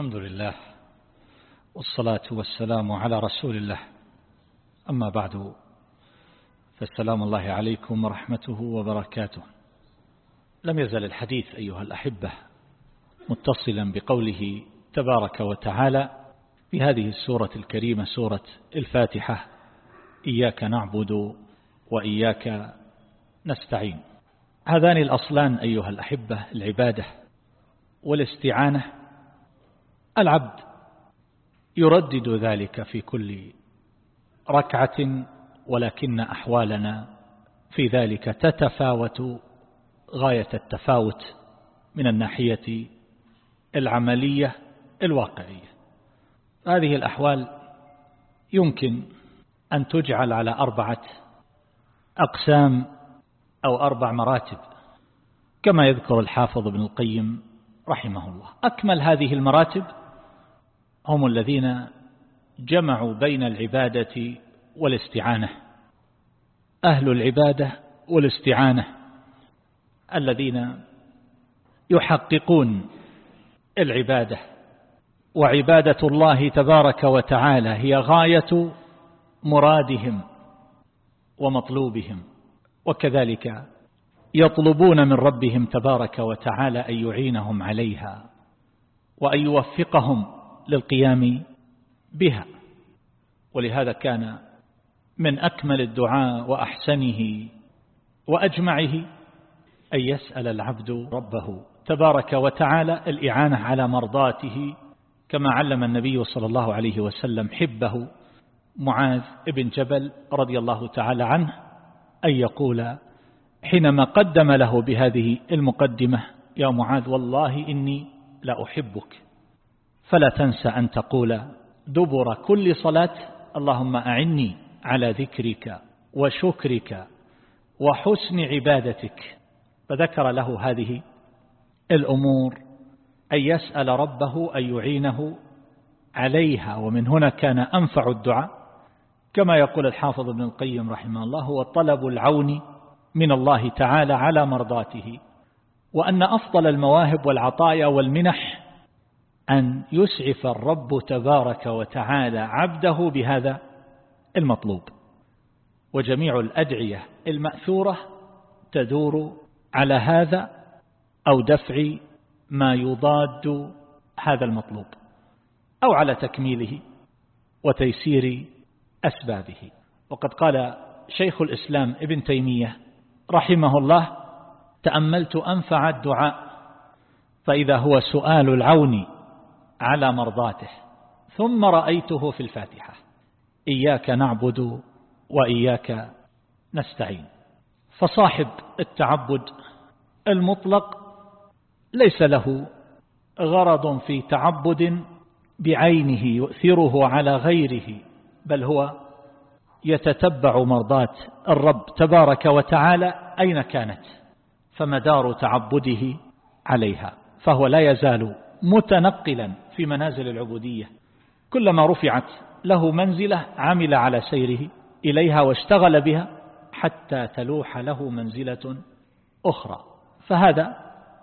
الحمد لله والصلاة والسلام على رسول الله. أما بعد فالسلام الله عليكم ورحمته وبركاته. لم يزل الحديث أيها الأحبة متصلا بقوله تبارك وتعالى في هذه السورة الكريمة سورة الفاتحة إياك نعبد وإياك نستعين. هذان الأصلان أيها الأحبة العبادة والاستعانة العبد يردد ذلك في كل ركعة ولكن أحوالنا في ذلك تتفاوت غاية التفاوت من الناحية العملية الواقعية. هذه الأحوال يمكن أن تجعل على أربعة أقسام أو أربع مراتب كما يذكر الحافظ ابن القيم رحمه الله. أكمل هذه المراتب هم الذين جمعوا بين العبادة والاستعانة. أهل العبادة والاستعانة الذين يحققون العبادة. وعبادة الله تبارك وتعالى هي غاية مرادهم ومطلوبهم. وكذلك يطلبون من ربهم تبارك وتعالى أن يعينهم عليها وأن يوفقهم للقيام بها. ولهذا كان من أكمل الدعاء وأحسنه وأجمعه أن يسأل العبد ربه تبارك وتعالى الإعانة على مرضاته كما علم النبي صلى الله عليه وسلم حبه معاذ بن جبل رضي الله تعالى عنه أن يقول حينما قدم له بهذه المقدمة يا معاذ والله إني لأحبك فلا تنسى أن تقول دبر كل صلاة اللهم أعني على ذكرك وشكرك وحسن عبادتك. فذكر له هذه الأمور. أن يسأل ربه أن يعينه عليها. ومن هنا كان أنفع الدعاء. كما يقول الحافظ ابن القيم رحمه الله هو طلب العون من الله تعالى على مرضاته. وأن أفضل المواهب والعطايا والمنح أن يسعف الرب تبارك وتعالى عبده بهذا المطلوب. وجميع الأدعية المأثورة تدور على هذا أو دفع ما يضاد هذا المطلوب أو على تكميله وتيسير أسبابه. وقد قال شيخ الإسلام ابن تيمية رحمه الله تأملت أنفع الدعاء فإذا هو سؤال العون على مرضاته ثم رأيته في الفاتحة. إياك نعبد وإياك نستعين. فصاحب التعبد المطلق ليس له غرض في تعبد بعينه يؤثره على غيره بل هو يتتبع مرضات الرب تبارك وتعالى أين كانت فمدار تعبده عليها فهو لا يزال متنقلا. في منازل العبودية. كلما رفعت له منزلة عمل على سيره إليها واشتغل بها حتى تلوح له منزلة أخرى. فهذا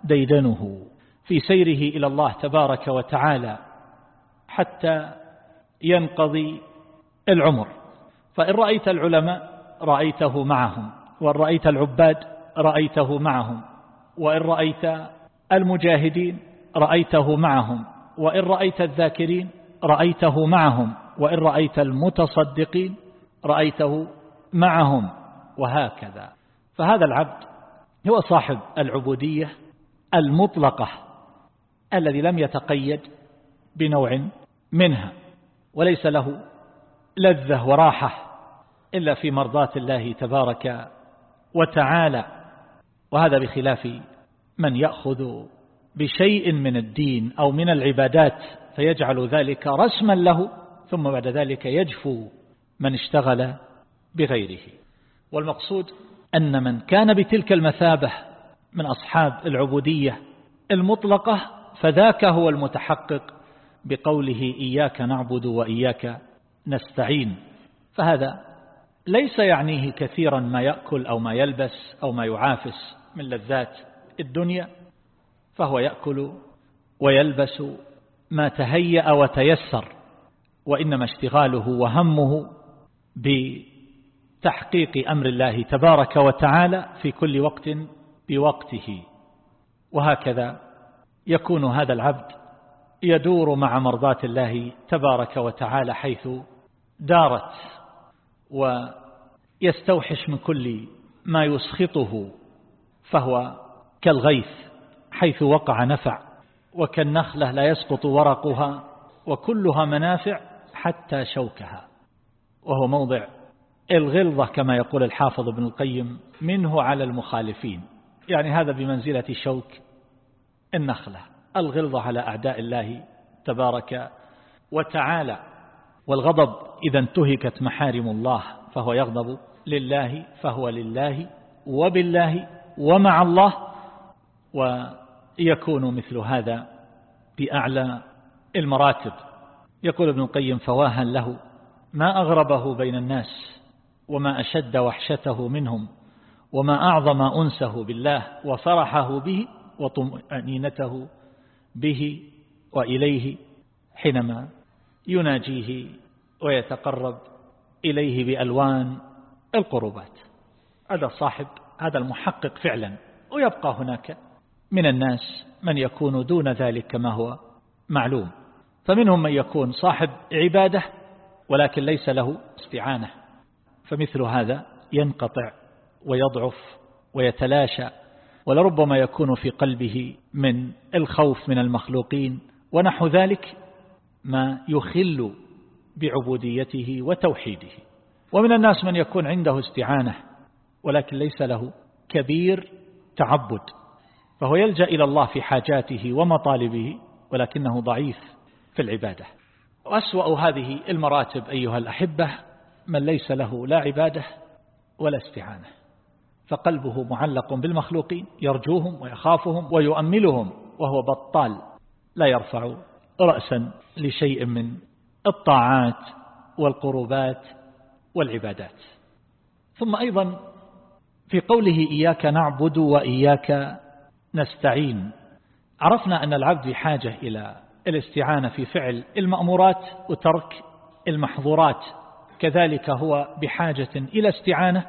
ديدنه في سيره إلى الله تبارك وتعالى حتى ينقضي العمر. فإن رأيت العلماء رأيته معهم وإن رأيت العباد رأيته معهم وإن رأيت المجاهدين رأيته معهم. وإن رأيت الذاكرين رأيته معهم وإن رأيت المتصدقين رأيته معهم وهكذا. فهذا العبد هو صاحب العبودية المطلقة الذي لم يتقيد بنوع منها وليس له لذة وراحة إلا في مرضاة الله تبارك وتعالى. وهذا بخلاف من يأخذ بشيء من الدين أو من العبادات فيجعل ذلك رسما له ثم بعد ذلك يجفو من اشتغل بغيره. والمقصود أن من كان بتلك المثابة من أصحاب العبودية المطلقة فذاك هو المتحقق بقوله إياك نعبد وإياك نستعين. فهذا ليس يعنيه كثيرا ما يأكل أو ما يلبس أو ما يعافس من لذات الدنيا. فهو يأكل ويلبس ما تهيأ وتيسر وإنما اشتغاله وهمه بتحقيق أمر الله تبارك وتعالى في كل وقت بوقته. وهكذا يكون هذا العبد يدور مع مرضات الله تبارك وتعالى حيث دارت ويستوحش من كل ما يسخطه فهو كالغيث. حيث وقع نفع وكالنخلة لا يسقط ورقها وكلها منافع حتى شوكها. وهو موضع الغلظة كما يقول الحافظ ابن القيم منه على المخالفين. يعني هذا بمنزلة شوك النخلة الغلظة على أعداء الله تبارك وتعالى. والغضب إذا انتهكت محارم الله فهو يغضب لله فهو لله وبالله ومع الله ويكون مثل هذا بأعلى المراتب. يقول ابن القيم فواها له ما أغربه بين الناس وما أشد وحشته منهم وما أعظم أنسه بالله وفرحه به وطمأنينته به وإليه حينما يناجيه ويتقرب إليه بألوان القربات. هذا صاحب هذا المحقق فعلا ويبقى هناك من الناس من يكون دون ذلك كما هو معلوم. فمنهم من يكون صاحب عبادة ولكن ليس له استعانة. فمثل هذا ينقطع ويضعف ويتلاشى ولربما يكون في قلبه من الخوف من المخلوقين ونحو ذلك ما يخل بعبوديته وتوحيده. ومن الناس من يكون عنده استعانة ولكن ليس له كبير تعبد. فهو يلجأ إلى الله في حاجاته ومطالبه ولكنه ضعيف في العبادة. وأسوأ هذه المراتب أيها الأحبة من ليس له لا عبادة ولا استعانة. فقلبه معلق بالمخلوقين يرجوهم ويخافهم ويؤملهم وهو بطال لا يرفع رأسا لشيء من الطاعات والقربات والعبادات. ثم أيضا في قوله إياك نعبد وإياك نستعين. عرفنا أن العبد بحاجة إلى الاستعانة في فعل المأمورات وترك المحظورات. كذلك هو بحاجة إلى استعانة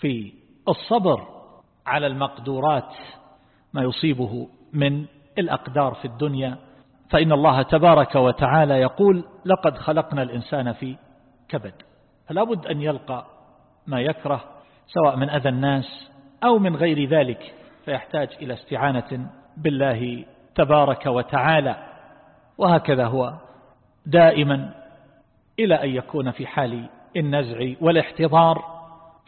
في الصبر على المقدورات ما يصيبه من الأقدار في الدنيا. فإن الله تبارك وتعالى يقول لقد خلقنا الإنسان في كبد. فلا بد أن يلقى ما يكره سواء من أذى الناس أو من غير ذلك. فيحتاج إلى استعانة بالله تبارك وتعالى. وهكذا هو دائما إلى أن يكون في حال النزع والاحتضار.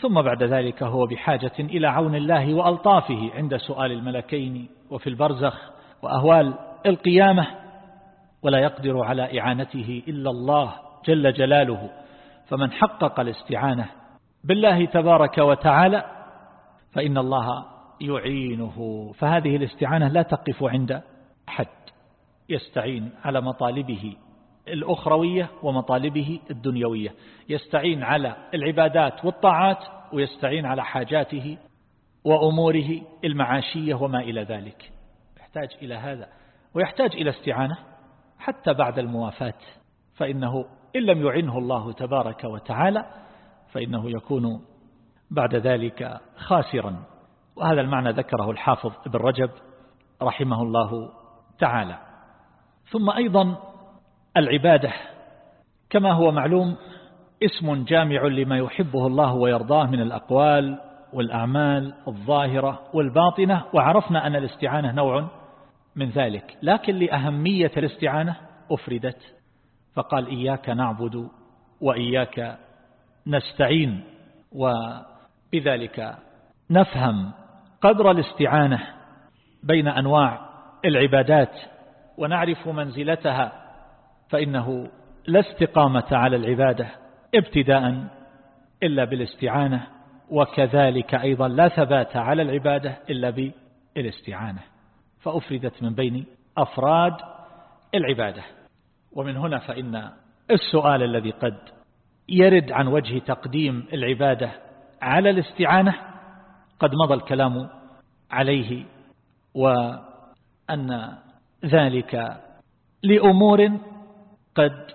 ثم بعد ذلك هو بحاجة إلى عون الله وألطافه عند سؤال الملكين وفي البرزخ وأهوال القيامة. ولا يقدر على إعانته إلا الله جل جلاله. فمن حقق الاستعانة بالله تبارك وتعالى فإن الله يعينه. فهذه الاستعانة لا تقف عند حد يستعين على مطالبه الأخروية ومطالبه الدنيوية. يستعين على العبادات والطاعات ويستعين على حاجاته وأموره المعاشية وما إلى ذلك. يحتاج إلى هذا ويحتاج إلى استعانة حتى بعد الموافاة. فإنه إن لم يعنه الله تبارك وتعالى فإنه يكون بعد ذلك خاسرا. وهذا المعنى ذكره الحافظ ابن رجب رحمه الله تعالى. ثم أيضا العبادة. كما هو معلوم اسم جامع لما يحبه الله ويرضاه من الأقوال والأعمال الظاهرة والباطنة وعرفنا أن الاستعانة نوع من ذلك. لكن لأهمية الاستعانة أفردت فقال إياك نعبد وإياك نستعين وبذلك نفهم قدر الاستعانة بين أنواع العبادات ونعرف منزلتها فإنه لا استقامة على العبادة ابتداء إلا بالاستعانة وكذلك أيضا لا ثبات على العبادة إلا بالاستعانة. فأفردت من بين أفراد العبادة. ومن هنا فإن السؤال الذي قد يرد عن وجه تقديم العبادة على الاستعانة قد مضى الكلام عليه وأن ذلك لأمور قد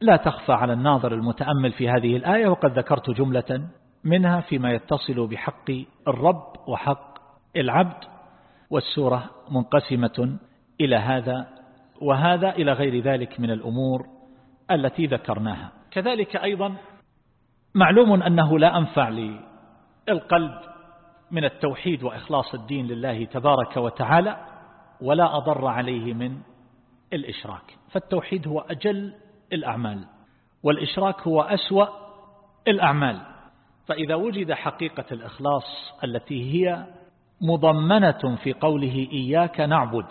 لا تخفى على الناظر المتأمل في هذه الآية وقد ذكرت جملة منها فيما يتصل بحق الرب وحق العبد والسورة منقسمة إلى هذا وهذا إلى غير ذلك من الأمور التي ذكرناها. كذلك أيضا معلوم أنه لا أنفع للقلب من التوحيد وإخلاص الدين لله تبارك وتعالى ولا أضر عليه من الإشراك. فالتوحيد هو أجل الأعمال والإشراك هو أسوأ الأعمال. فإذا وجد حقيقة الإخلاص التي هي مضمنة في قوله إياك نعبد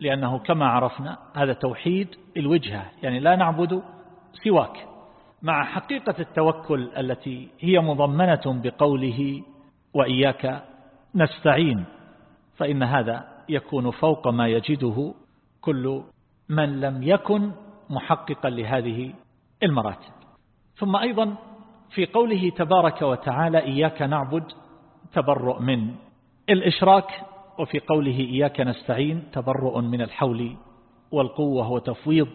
لأنه كما عرفنا هذا توحيد الوجهة يعني لا نعبد سواك. مع حقيقة التوكل التي هي مضمنة بقوله وإياك نستعين فإن هذا يكون فوق ما يجده كل من لم يكن محققا لهذه المراتب. ثم أيضا في قوله تبارك وتعالى إياك نعبد تبرؤ من الإشراك. وفي قوله إياك نستعين تبرؤ من الحول والقوة وتفويض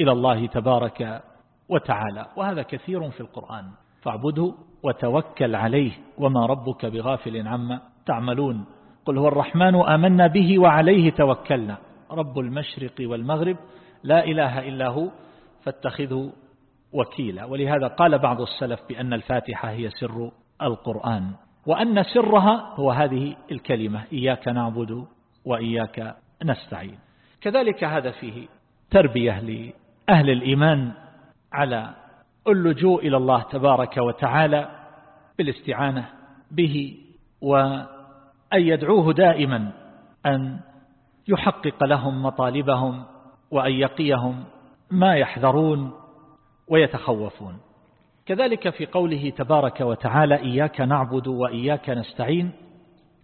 إلى الله تبارك وتعالى. وهذا كثير في القرآن فاعبده وتوكل عليه وما ربك بغافل عما تعملون. قل هو الرحمن آمنا به وعليه توكلنا. رب المشرق والمغرب لا إله إلا هو فاتخذه وكيلا. ولهذا قال بعض السلف بأن الفاتحة هي سر القرآن وأن سرها هو هذه الكلمة إياك نعبد وإياك نستعين. كذلك هذا فيه تربية لأهل الإيمان على اللجوء إلى الله تبارك وتعالى بالاستعانة به وأن يدعوه دائما أن يحقق لهم مطالبهم وأن يقيهم ما يحذرون ويتخوفون. كذلك في قوله تبارك وتعالى إياك نعبد وإياك نستعين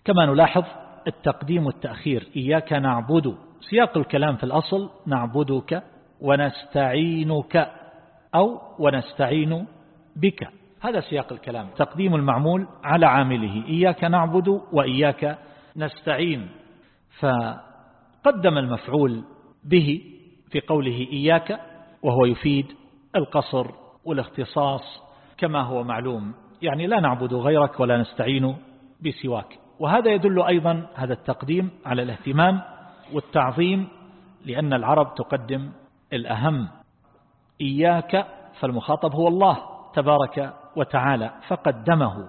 كما نلاحظ التقديم والتأخير إياك نعبد سياق الكلام في الأصل نعبدك ونستعينك أو ونستعين بك هذا سياق الكلام. تقديم المعمول على عامله. إياك نعبد وإياك نستعين. فقدم المفعول به في قوله إياك وهو يفيد القصر والاختصاص كما هو معلوم. يعني لا نعبد غيرك ولا نستعين بسواك. وهذا يدل أيضا هذا التقديم على الاهتمام والتعظيم لأن العرب تقدم الأهم. إياك فالمخاطب هو الله تبارك وتعالى فقدمه.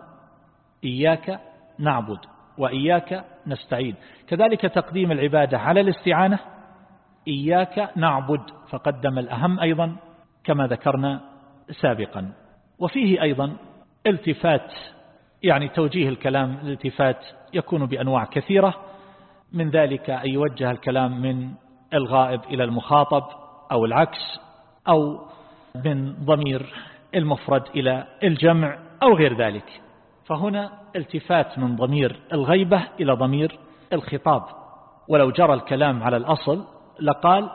إياك نعبد وإياك نستعين. كذلك تقديم العبادة على الاستعانة. إياك نعبد فقدم الأهم أيضا كما ذكرنا سابقا. وفيه أيضا التفات يعني توجيه الكلام الالتفات يكون بأنواع كثيرة. من ذلك أن يوجه الكلام من الغائب إلى المخاطب أو العكس أو من ضمير المفرد إلى الجمع أو غير ذلك. فهنا التفات من ضمير الغيبة إلى ضمير الخطاب. ولو جرى الكلام على الأصل لقال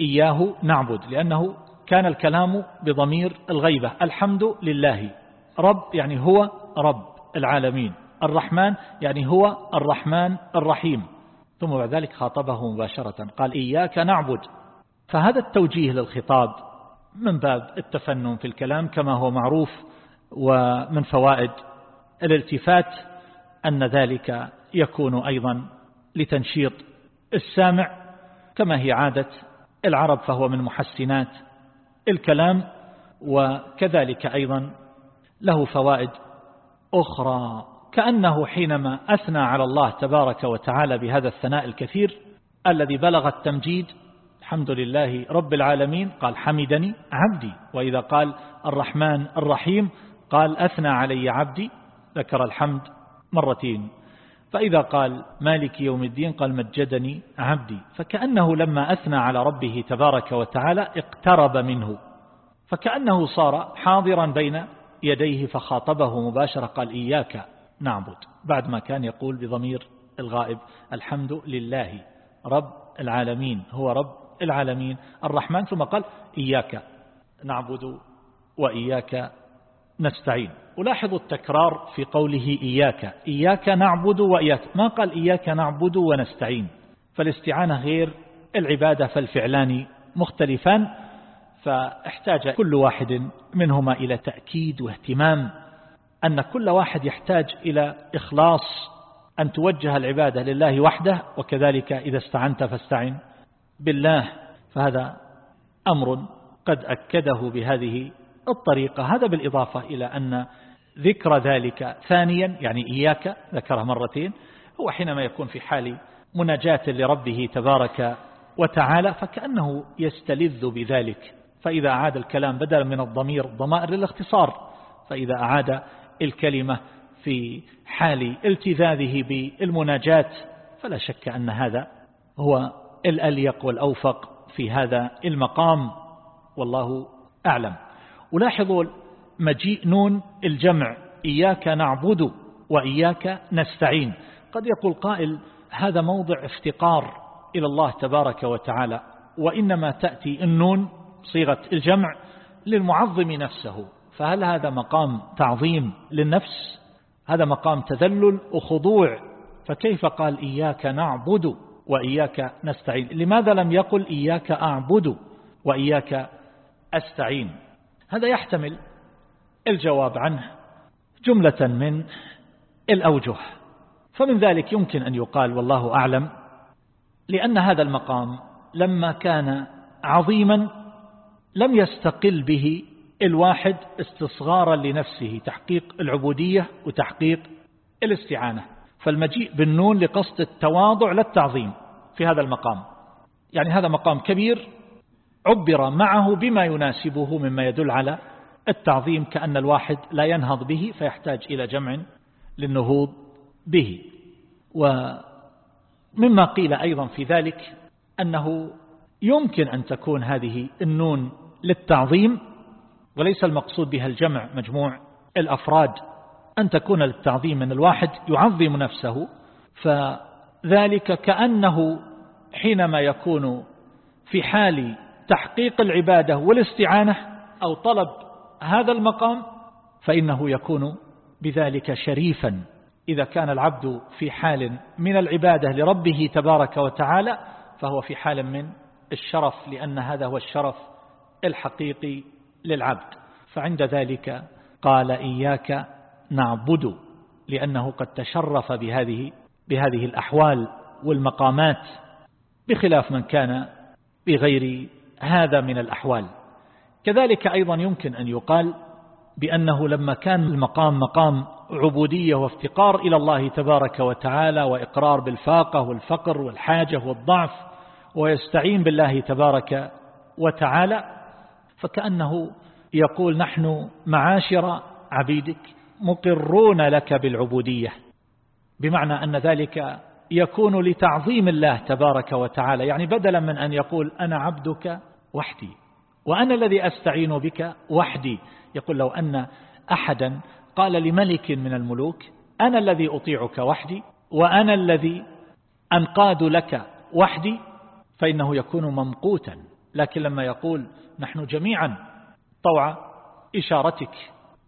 إياه نعبد لأنه كان الكلام بضمير الغيبة. الحمد لله. رب يعني هو رب العالمين. الرحمن يعني هو الرحمن الرحيم. ثم بعد ذلك خاطبه مباشرة قال إياك نعبد. فهذا التوجيه للخطاب من باب التفنن في الكلام كما هو معروف ومن فوائد الالتفات أن ذلك يكون أيضا لتنشيط السامع كما هي عادة العرب فهو من محسنات الكلام وكذلك أيضا له فوائد أخرى كأنه حينما أثنى على الله تبارك وتعالى بهذا الثناء الكثير الذي بلغ التمجيد الحمد لله رب العالمين. قال حمدني عبدي. وإذا قال الرحمن الرحيم قال أثنى علي عبدي ذكر الحمد مرتين. فإذا قال مالك يوم الدين قال مجدني عبدي. فكأنه لما أثنى على ربه تبارك وتعالى اقترب منه. فكأنه صار حاضرا بين يديه فخاطبه مباشرة قال إياك نعبد. بعد ما كان يقول بضمير الغائب الحمد لله رب العالمين هو رب العالمين. الرحمن ثم قال إياك نعبد وإياك نستعين. ألاحظ التكرار في قوله إياك. إياك نعبد وإياك. ما قال إياك نعبد ونستعين؟ فالاستعانة غير العبادة فالفعلان مختلفان فاحتاج كل واحد منهما إلى تأكيد واهتمام أن كل واحد يحتاج إلى إخلاص أن توجه العبادة لله وحده وكذلك إذا استعنت فاستعن. بالله فهذا أمر قد أكده بهذه الطريقة. هذا بالإضافة إلى أن ذكر ذلك ثانيا يعني إياك ذكرها مرتين هو حينما يكون في حال مناجاة لربه تبارك وتعالى فكأنه يستلذ بذلك. فإذا أعاد الكلام بدلا من الضمير ضمائر للاختصار فإذا أعاد الكلمة في حال التذاذه بالمناجاة فلا شك أن هذا هو الأليق والأوفق في هذا المقام والله أعلم. ولاحظوا مجيء نون الجمع إياك نعبد وإياك نستعين. قد يقول قائل هذا موضع افتقار إلى الله تبارك وتعالى وإنما تأتي النون صيغة الجمع للمعظم نفسه. فهل هذا مقام تعظيم للنفس؟ هذا مقام تذلل وخضوع. فكيف قال إياك نعبد وإياك نستعين. لماذا لم يقل إياك أعبد وإياك أستعين؟ هذا يحتمل الجواب عنه جملة من الأوجه. فمن ذلك يمكن أن يقال والله أعلم لأن هذا المقام لما كان عظيما لم يستقل به الواحد استصغارا لنفسه تحقيق العبودية وتحقيق الاستعانة. فالمجيء بالنون لقصد التواضع للتعظيم في هذا المقام. يعني هذا مقام كبير عبر معه بما يناسبه مما يدل على التعظيم كأن الواحد لا ينهض به فيحتاج إلى جمع للنهوض به. ومما قيل أيضا في ذلك أنه يمكن أن تكون هذه النون للتعظيم وليس المقصود بها الجمع مجموع الأفراد أن تكون للتعظيم من الواحد يعظم نفسه فذلك كأنه حينما يكون في حال تحقيق العبادة والاستعانة أو طلب هذا المقام فإنه يكون بذلك شريفا. إذا كان العبد في حال من العبادة لربه تبارك وتعالى فهو في حال من الشرف لأن هذا هو الشرف الحقيقي للعبد. فعند ذلك قال إياك نعبد لأنه قد تشرف بهذه بهذه الأحوال والمقامات بخلاف من كان بغير هذا من الأحوال. كذلك أيضا يمكن أن يقال بأنه لما كان المقام مقام عبودية وافتقار إلى الله تبارك وتعالى وإقرار بالفاقة والفقر والحاجة والضعف ويستعين بالله تبارك وتعالى فكأنه يقول نحن معاشر عبيدك مقرون لك بالعبودية. بمعنى أن ذلك يكون لتعظيم الله تبارك وتعالى. يعني بدلا من أن يقول أنا عبدك وحدي وأنا الذي أستعين بك وحدي. يقول لو أن أحدا قال لملك من الملوك أنا الذي أطيعك وحدي وأنا الذي أنقاد لك وحدي فإنه يكون ممقوتا. لكن لما يقول نحن جميعا طوع إشارتك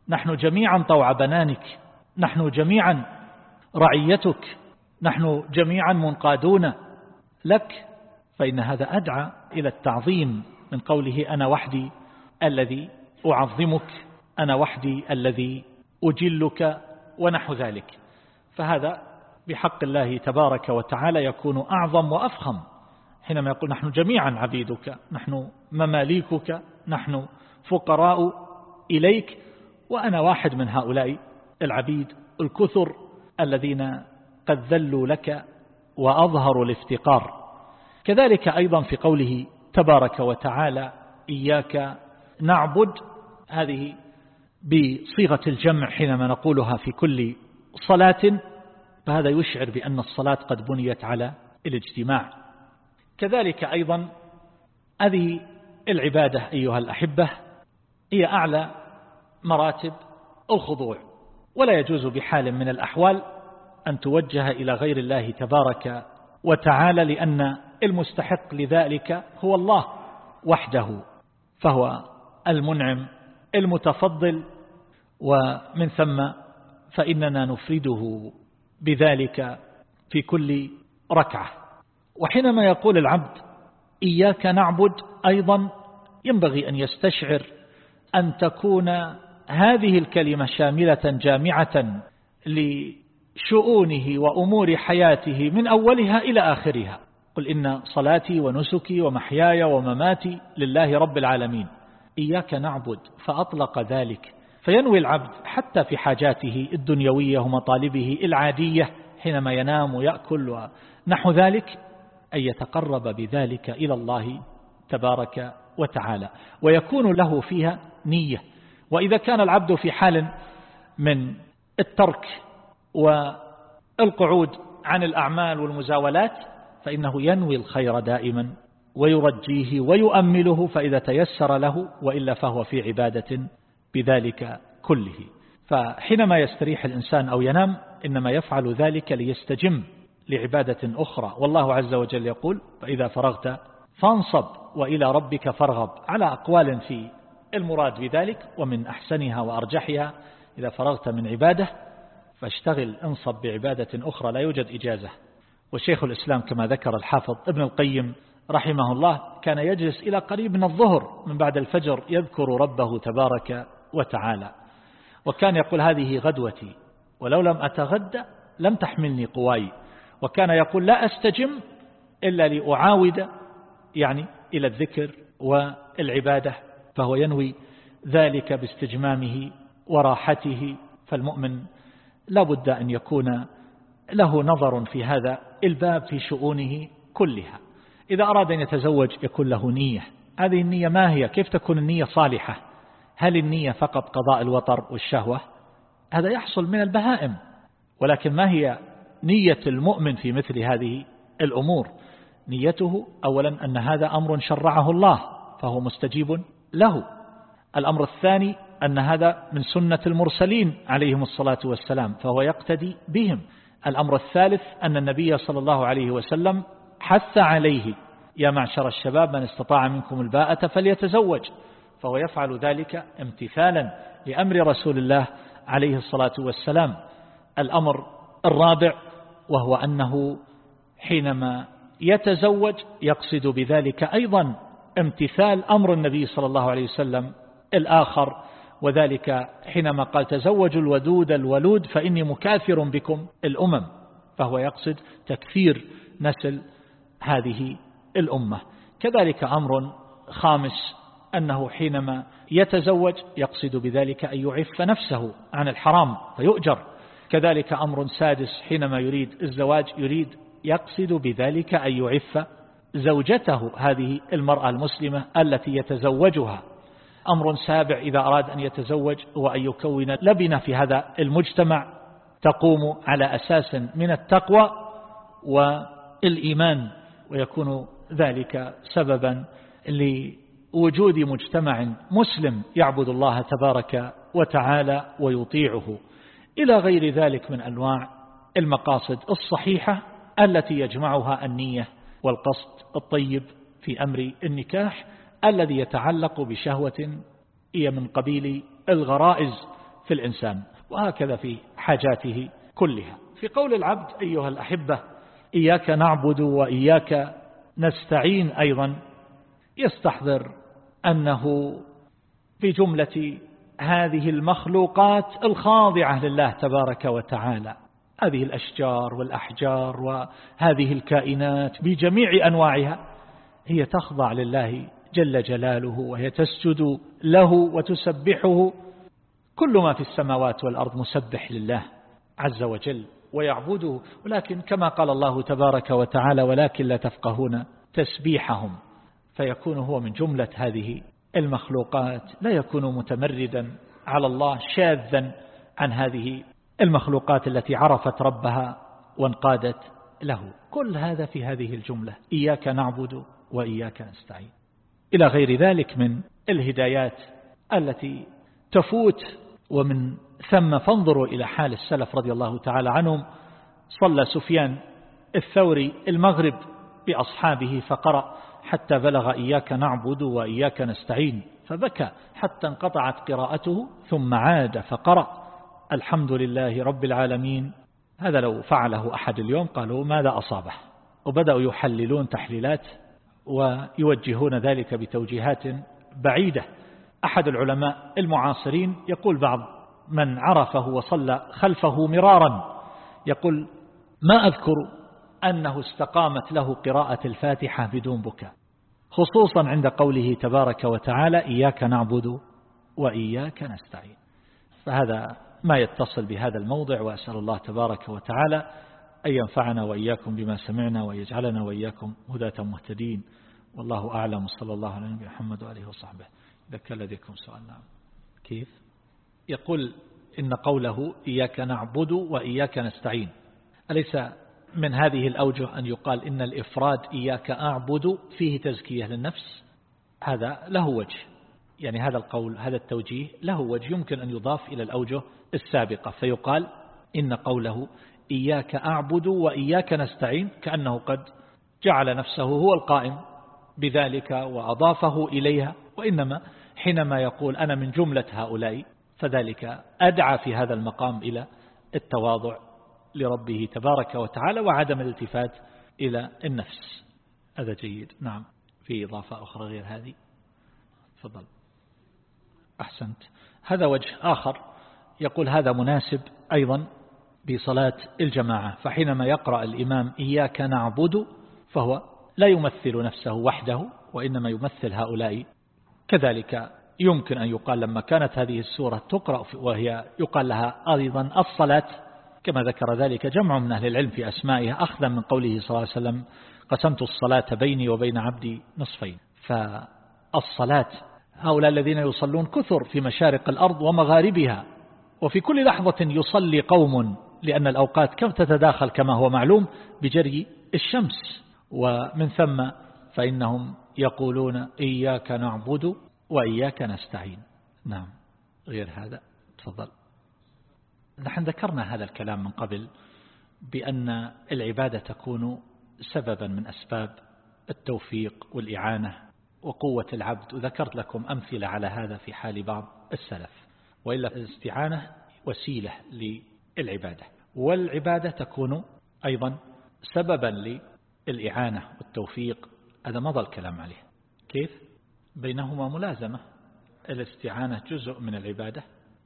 نحن جميعا طوع بنانك نحن جميعا رعيتك نحن جميعا منقادون لك فإن هذا أدعى إلى التعظيم من قوله أنا وحدي الذي أعظمك أنا وحدي الذي أجلك ونحو ذلك. فهذا بحق الله تبارك وتعالى يكون أعظم وأفخم. حينما يقول نحن جميعا عبيدك نحن مماليكك نحن فقراء إليك وأنا واحد من هؤلاء العبيد الكثر الذين قد ذلوا لك وأظهروا الافتقار. كذلك أيضا في قوله تبارك وتعالى إياك نعبد هذه بصيغة الجمع حينما نقولها في كل صلاة فهذا يشعر بأن الصلاة قد بنيت على الاجتماع. كذلك أيضا هذه العبادة أيها الأحبة هي أعلى مراتب الخضوع ولا يجوز بحال من الأحوال أن توجه إلى غير الله تبارك وتعالى لأن المستحق لذلك هو الله وحده فهو المنعم المتفضل ومن ثم فإننا نفرده بذلك في كل ركعة. وحينما يقول العبد إياك نعبد أيضا ينبغي أن يستشعر أن تكون هذه الكلمة شاملة جامعة لشؤونه وأمور حياته من أولها إلى آخرها. قل إن صلاتي ونسكي ومحياي ومماتي لله رب العالمين. إياك نعبد فأطلق ذلك. فينوي العبد حتى في حاجاته الدنيوية ومطالبه العادية حينما ينام ويأكل ونحو ذلك أن يتقرب بذلك إلى الله تبارك وتعالى. ويكون له فيها نية. وإذا كان العبد في حال من الترك والقعود عن الأعمال والمزاولات فإنه ينوي الخير دائما ويرجيه ويؤمله فإذا تيسر له وإلا فهو في عبادة بذلك كله. فحينما يستريح الإنسان أو ينام إنما يفعل ذلك ليستجم لعبادة أخرى. والله عز وجل يقول فإذا فرغت فانصب وإلى ربك فارغب. على أقوال في المراد بذلك ومن أحسنها وأرجحها إذا فرغت من عبادة فاشتغل انصب بعبادة أخرى لا يوجد إجازة. وشيخ الإسلام كما ذكر الحافظ ابن القيم رحمه الله كان يجلس إلى قريب من الظهر من بعد الفجر يذكر ربه تبارك وتعالى. وكان يقول هذه غدوتي ولو لم أتغدى لم تحملني قواي. وكان يقول لا أستجم إلا لأعاود يعني إلى الذكر والعبادة. فهو ينوي ذلك باستجمامه وراحته فالمؤمن لا بد أن يكون له نظر في هذا الباب في شؤونه كلها. إذا أراد أن يتزوج يكون له نية. هذه النية ما هي؟ كيف تكون النية صالحة؟ هل النية فقط قضاء الوطر والشهوة؟ هذا يحصل من البهائم. ولكن ما هي نية المؤمن في مثل هذه الأمور؟ نيته أولا أن هذا أمر شرعه الله فهو مستجيب له. الأمر الثاني أن هذا من سنة المرسلين عليهم الصلاة والسلام فهو يقتدي بهم. الأمر الثالث أن النبي صلى الله عليه وسلم حث عليه يا معشر الشباب من استطاع منكم الباءة فليتزوج. فهو يفعل ذلك امتثالا لأمر رسول الله عليه الصلاة والسلام. الأمر الرابع وهو أنه حينما يتزوج يقصد بذلك أيضا امتثال أمر النبي صلى الله عليه وسلم الآخر وذلك حينما قال تزوجوا الودود الولود فإني مكاثر بكم الأمم. فهو يقصد تكثير نسل هذه الأمة. كذلك أمر خامس أنه حينما يتزوج يقصد بذلك أن يعف نفسه عن الحرام فيؤجر. كذلك أمر سادس حينما يريد الزواج يريد يقصد بذلك أن يعف زوجته هذه المرأة المسلمة التي يتزوجها. أمر سابع إذا أراد أن يتزوج هو أن يكون لبنة في هذا المجتمع تقوم على أساس من التقوى والإيمان ويكون ذلك سببا لوجود مجتمع مسلم يعبد الله تبارك وتعالى ويطيعه. إلى غير ذلك من أنواع المقاصد الصحيحة التي يجمعها النية والقصد الطيب في أمر النكاح الذي يتعلق بشهوة هي من قبيل الغرائز في الإنسان وهكذا في حاجاته كلها. في قول العبد أيها الأحبة إياك نعبد وإياك نستعين أيضا. يستحضر أنه في جملة هذه المخلوقات الخاضعة لله تبارك وتعالى. هذه الأشجار والأحجار وهذه الكائنات بجميع أنواعها هي تخضع لله جل جلاله وهي تسجد له وتسبحه. كل ما في السماوات والأرض مسبح لله عز وجل ويعبده. ولكن كما قال الله تبارك وتعالى ولكن لا تفقهون تسبيحهم فيكون هو من جملة هذه المخلوقات. لا يكون متمردا على الله شاذا عن هذه المخلوقات التي عرفت ربها وانقادت له. كل هذا في هذه الجملة. إياك نعبد وإياك نستعين. إلى غير ذلك من الهدايات التي تفوت ومن ثم فانظروا إلى حال السلف رضي الله تعالى عنهم. صلى سفيان الثوري المغرب بأصحابه فقرأ حتى بلغ إياك نعبد وإياك نستعين. فبكى حتى انقطعت قراءته ثم عاد فقرأ. الحمد لله رب العالمين. هذا لو فعله أحد اليوم قالوا ماذا أصابه؟ وبدأوا يحللون تحليلات ويوجهون ذلك بتوجيهات بعيدة. أحد العلماء المعاصرين يقول بعض من عرفه وصلى خلفه مرارا يقول ما أذكر أنه استقامت له قراءة الفاتحة بدون بكاء خصوصا عند قوله تبارك وتعالى إياك نعبد وإياك نستعين. فهذا ما يتصل بهذا الموضع وأسأل الله تبارك وتعالى أن ينفعنا وإياكم بما سمعنا ويجعلنا وإياكم هداة مهتدين. والله أعلم. صلى الله نبي محمد وآله وصحبه. كان لديكم سؤال نعم. كيف؟ يقول إن قوله إياك نعبد وإياك نستعين. أليس من هذه الأوجه أن يقال إن الإفراد إياك أعبد فيه تزكية للنفس؟ هذا له وجه. يعني هذا القول هذا التوجيه له وجه. يمكن أن يضاف إلى الأوجه السابقة فيقال إن قوله إياك أعبد وإياك نستعين كأنه قد جعل نفسه هو القائم بذلك وأضافه إليها وإنما حينما يقول أنا من جملة هؤلاء فذلك أدعى في هذا المقام إلى التواضع لربه تبارك وتعالى وعدم الالتفات إلى النفس. هذا جيد. نعم. في إضافة أخرى غير هذه. تفضل. أحسنت. هذا وجه آخر. يقول هذا مناسب أيضا بصلاة الجماعة فحينما يقرأ الإمام إياك نعبد فهو لا يمثل نفسه وحده وإنما يمثل هؤلاء. كذلك يمكن أن يقال لما كانت هذه السورة تقرأ وهي يقال لها أيضا الصلاة كما ذكر ذلك جمع من أهل العلم في أسمائها أخذا من قوله صلى الله عليه وسلم قسمت الصلاة بيني وبين عبدي نصفين فالصلاة هؤلاء الذين يصلون كثر في مشارق الأرض ومغاربها وفي كل لحظة يصلي قوم لأن الأوقات كم تتداخل كما هو معلوم بجري الشمس. ومن ثم فإنهم يقولون إياك نعبد وإياك نستعين. نعم غير هذا. تفضل. نحن ذكرنا هذا الكلام من قبل بأن العبادة تكون سببا من أسباب التوفيق والإعانة وقوة العبد. وذكرت لكم أمثلة على هذا في حال بعض السلف. وإلا الاستعانة وسيلة للعبادة. والعبادة تكون أيضا سببا للإعانة والتوفيق. هذا مضى الكلام عليه. كيف؟ بينهما ملازمة. الاستعانة جزء من العبادة.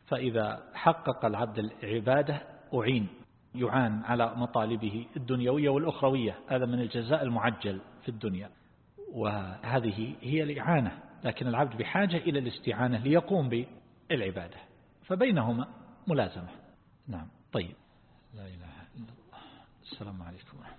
فإذا حقق العبد العبادة أعين. يعان على مطالبه الدنيوية والأخروية. هذا من الجزاء المعجل في الدنيا. وهذه هي الإعانة. لكن العبد بحاجة إلى الاستعانة ليقوم بالعبادة فبينهما ملازمة. نعم طيب. لا إله إلا الله. السلام عليكم. ورحمة